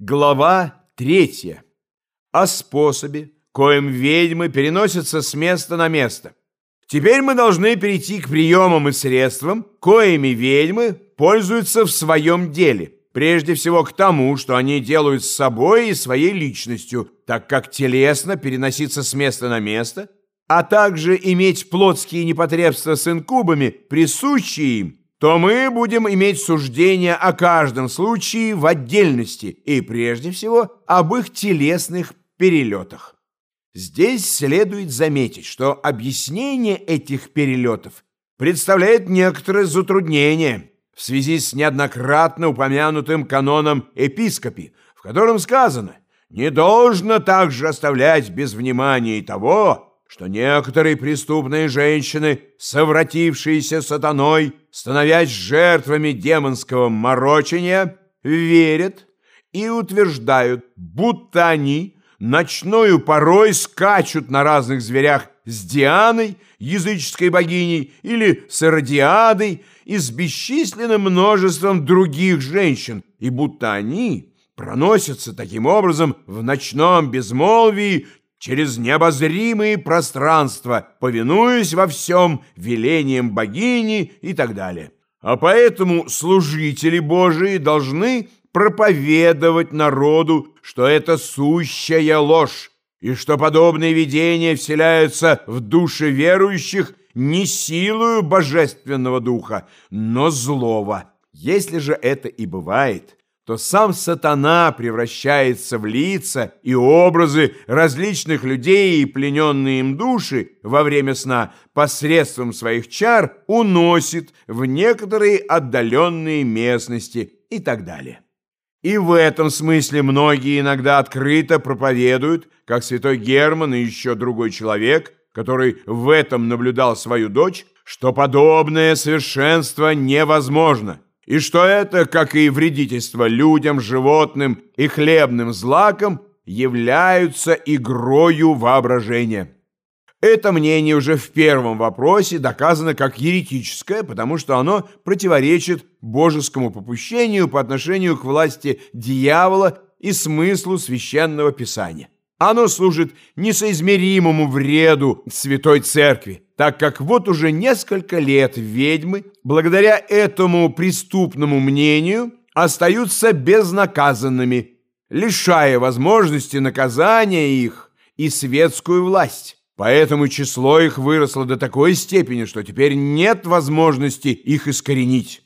Глава третья. О способе, коим ведьмы переносятся с места на место. Теперь мы должны перейти к приемам и средствам, коими ведьмы пользуются в своем деле. Прежде всего к тому, что они делают с собой и своей личностью, так как телесно переноситься с места на место, а также иметь плотские непотребства с инкубами, присущие им, то мы будем иметь суждение о каждом случае в отдельности и, прежде всего, об их телесных перелетах. Здесь следует заметить, что объяснение этих перелетов представляет некоторое затруднение в связи с неоднократно упомянутым каноном епископи, в котором сказано «Не должно также оставлять без внимания того, что некоторые преступные женщины, совратившиеся сатаной, становясь жертвами демонского морочения, верят и утверждают, будто они ночною порой скачут на разных зверях с Дианой, языческой богиней, или с Иродиадой и с бесчисленным множеством других женщин, и будто они проносятся таким образом в ночном безмолвии через необозримые пространства, повинуясь во всем велениям богини и так далее. А поэтому служители Божии должны проповедовать народу, что это сущая ложь, и что подобные видения вселяются в души верующих не силою божественного духа, но злого. Если же это и бывает – то сам сатана превращается в лица и образы различных людей и плененные им души во время сна посредством своих чар уносит в некоторые отдаленные местности и так далее. И в этом смысле многие иногда открыто проповедуют, как святой Герман и еще другой человек, который в этом наблюдал свою дочь, что подобное совершенство невозможно – и что это, как и вредительство людям, животным и хлебным злакам, являются игрою воображения. Это мнение уже в первом вопросе доказано как еретическое, потому что оно противоречит божескому попущению по отношению к власти дьявола и смыслу священного писания. Оно служит несоизмеримому вреду Святой Церкви, так как вот уже несколько лет ведьмы, благодаря этому преступному мнению, остаются безнаказанными, лишая возможности наказания их и светскую власть. Поэтому число их выросло до такой степени, что теперь нет возможности их искоренить.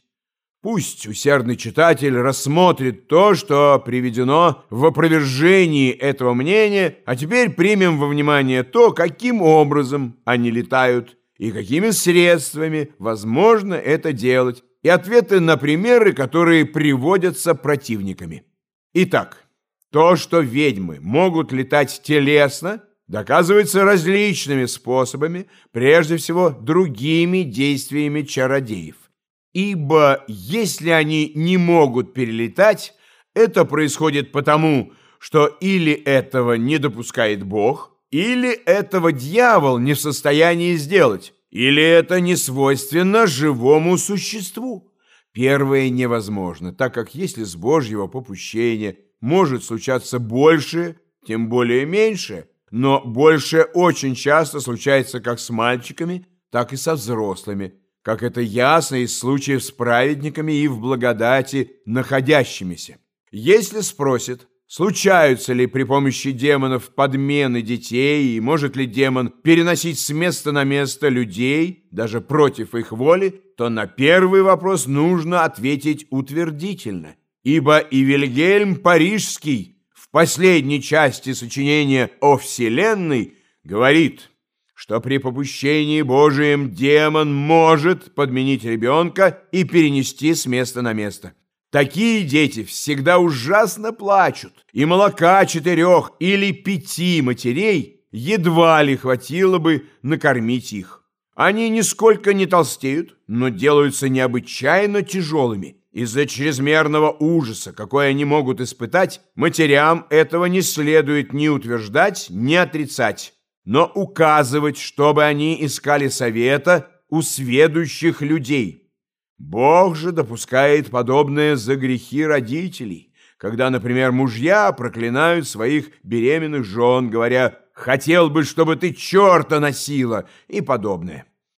Пусть усердный читатель рассмотрит то, что приведено в опровержении этого мнения, а теперь примем во внимание то, каким образом они летают и какими средствами возможно это делать, и ответы на примеры, которые приводятся противниками. Итак, то, что ведьмы могут летать телесно, доказывается различными способами, прежде всего другими действиями чародеев. Ибо если они не могут перелетать, это происходит потому, что или этого не допускает Бог, или этого дьявол не в состоянии сделать, или это не свойственно живому существу. Первое невозможно, так как если с Божьего попущения может случаться больше, тем более меньше, но больше очень часто случается как с мальчиками, так и со взрослыми – как это ясно из случаев с праведниками и в благодати находящимися. Если спросит, случаются ли при помощи демонов подмены детей, и может ли демон переносить с места на место людей, даже против их воли, то на первый вопрос нужно ответить утвердительно. Ибо и Вильгельм Парижский в последней части сочинения о Вселенной говорит – что при попущении Божием демон может подменить ребенка и перенести с места на место. Такие дети всегда ужасно плачут, и молока четырех или пяти матерей едва ли хватило бы накормить их. Они нисколько не толстеют, но делаются необычайно тяжелыми. Из-за чрезмерного ужаса, какой они могут испытать, матерям этого не следует ни утверждать, ни отрицать но указывать, чтобы они искали совета у сведущих людей. Бог же допускает подобное за грехи родителей, когда, например, мужья проклинают своих беременных жен, говоря «хотел бы, чтобы ты черта носила» и подобное.